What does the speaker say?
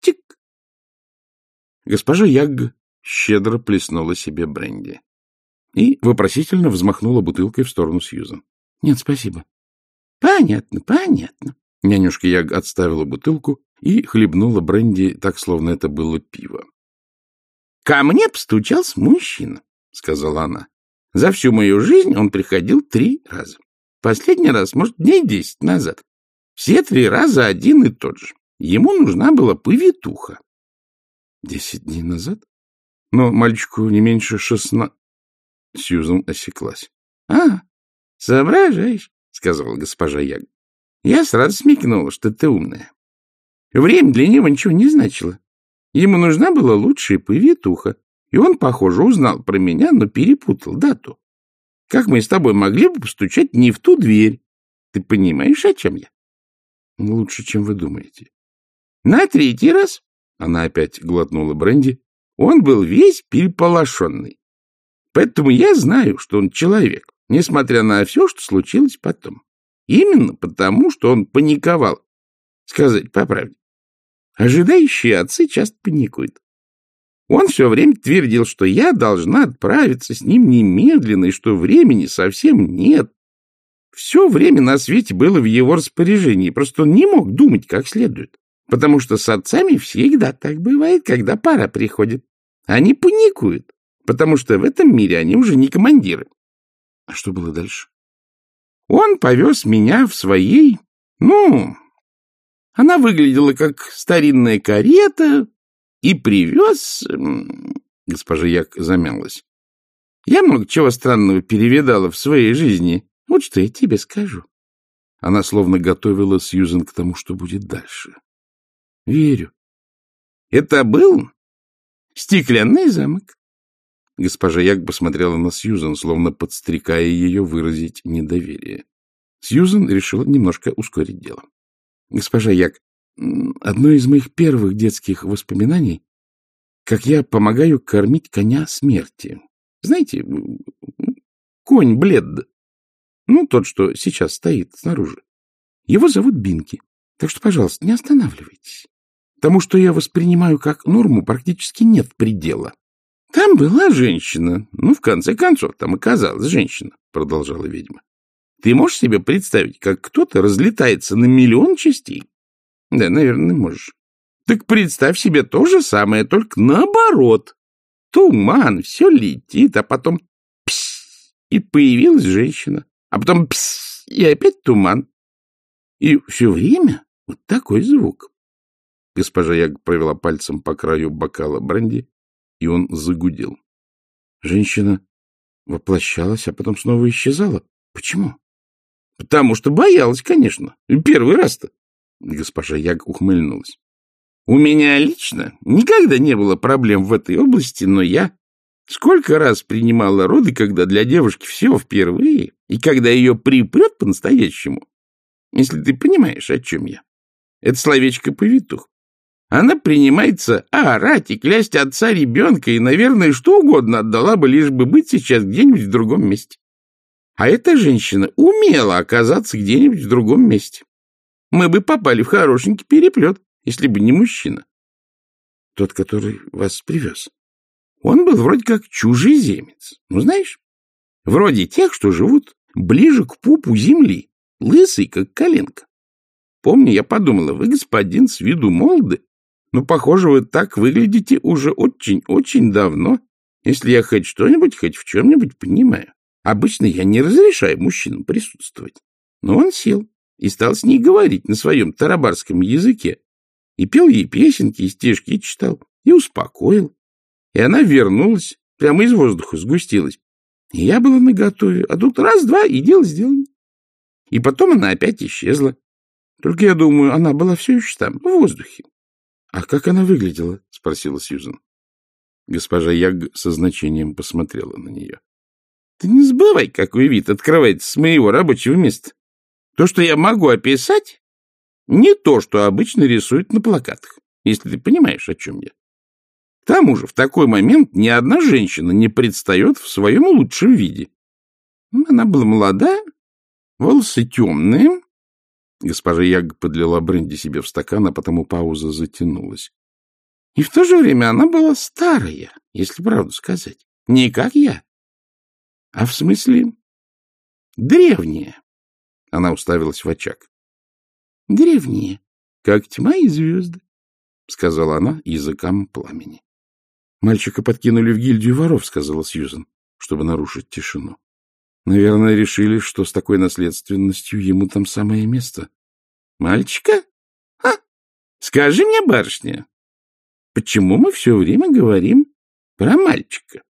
Тик. Госпожа Ягг щедро плеснула себе бренди и вопросительно взмахнула бутылкой в сторону Сьюзан. — Нет, спасибо. — Понятно, понятно. Нянюшка Яг отставила бутылку и хлебнула бренди так, словно это было пиво. — Ко мне постучался мужчина, — сказала она. — За всю мою жизнь он приходил три раза. Последний раз, может, дней десять назад. Все три раза один и тот же. Ему нужна была повитуха. — Десять дней назад? Но мальчику не меньше шестна... Сьюзан осеклась. — А, соображаешь, — сказала госпожа Яг. — Я сразу смекнула, что ты умная. Время для него ничего не значило. Ему нужна была лучшая повитуха, и он, похоже, узнал про меня, но перепутал дату. Как мы с тобой могли бы постучать не в ту дверь? Ты понимаешь, о чем я? — Лучше, чем вы думаете. — На третий раз, — она опять глотнула бренди, — он был весь переполошенный. Поэтому я знаю, что он человек, несмотря на все, что случилось потом. Именно потому, что он паниковал. Сказать по правде. Ожидающие отцы часто паникуют. Он все время твердил, что я должна отправиться с ним немедленно, и что времени совсем нет. Все время на свете было в его распоряжении, просто он не мог думать как следует, потому что с отцами всегда так бывает, когда пара приходит. Они паникуют, потому что в этом мире они уже не командиры. А что было дальше? Он повез меня в своей, ну, она выглядела как старинная карета и привез... Госпожа Як замялась. Я много чего странного перевидала в своей жизни. Вот что я тебе скажу. Она словно готовила Сьюзен к тому, что будет дальше. Верю. Это был стеклянный замок. Госпожа Як посмотрела на Сьюзен, словно подстрекая ее выразить недоверие. Сьюзен решила немножко ускорить дело. Госпожа Як, одно из моих первых детских воспоминаний, как я помогаю кормить коня смерти. Знаете, конь Блед, ну, тот, что сейчас стоит снаружи. Его зовут Бинки. Так что, пожалуйста, не останавливайтесь. Тому, что я воспринимаю как норму, практически нет предела. Там была женщина. Ну, в конце концов, там оказалась женщина, продолжала ведьма. Ты можешь себе представить, как кто-то разлетается на миллион частей? Да, наверное, можешь. Так представь себе то же самое, только наоборот. Туман, все летит, а потом пс, и появилась женщина. А потом пс, и опять туман. И все время вот такой звук. Госпожа Яг провела пальцем по краю бокала бренди, и он загудел. Женщина воплощалась, а потом снова исчезала. Почему? — Потому что боялась, конечно. Первый раз-то. Госпожа Яг ухмыльнулась. — У меня лично никогда не было проблем в этой области, но я сколько раз принимала роды, когда для девушки все впервые, и когда ее припрет по-настоящему. Если ты понимаешь, о чем я. Это словечко повитух. Она принимается орать и клясть отца ребенка, и, наверное, что угодно отдала бы, лишь бы быть сейчас где-нибудь в другом месте. А эта женщина умела оказаться где-нибудь в другом месте. Мы бы попали в хорошенький переплет, если бы не мужчина. Тот, который вас привез. Он был вроде как чужеземец. Ну, знаешь, вроде тех, что живут ближе к пупу земли, лысый, как коленка. Помню, я подумала, вы, господин, с виду молоды, но, похоже, вы так выглядите уже очень-очень давно, если я хоть что-нибудь, хоть в чем-нибудь понимаю. Обычно я не разрешаю мужчинам присутствовать. Но он сел и стал с ней говорить на своем тарабарском языке. И пел ей песенки, и стишки читал, и успокоил. И она вернулась, прямо из воздуха сгустилась. И я была наготове, а тут раз-два, и дело сделано. И потом она опять исчезла. Только я думаю, она была все еще там, в воздухе. — А как она выглядела? — спросила Сьюзан. Госпожа Яг со значением посмотрела на нее. Ты не забывай, какой вид открывается с моего рабочего места. То, что я могу описать, не то, что обычно рисуют на плакатах, если ты понимаешь, о чем я. К тому же в такой момент ни одна женщина не предстает в своем лучшем виде. Она была молодая, волосы темные. Госпожа Яг подлила бренди себе в стакан, а потому пауза затянулась. И в то же время она была старая, если правду сказать. Не как я, а в смысле древняя. Она уставилась в очаг. — Древняя, как тьма и звезды, — сказала она языком пламени. — Мальчика подкинули в гильдию воров, — сказала Сьюзен, чтобы нарушить тишину. Наверное, решили, что с такой наследственностью ему там самое место. — Мальчика? А? Скажи мне, барышня, почему мы все время говорим про мальчика?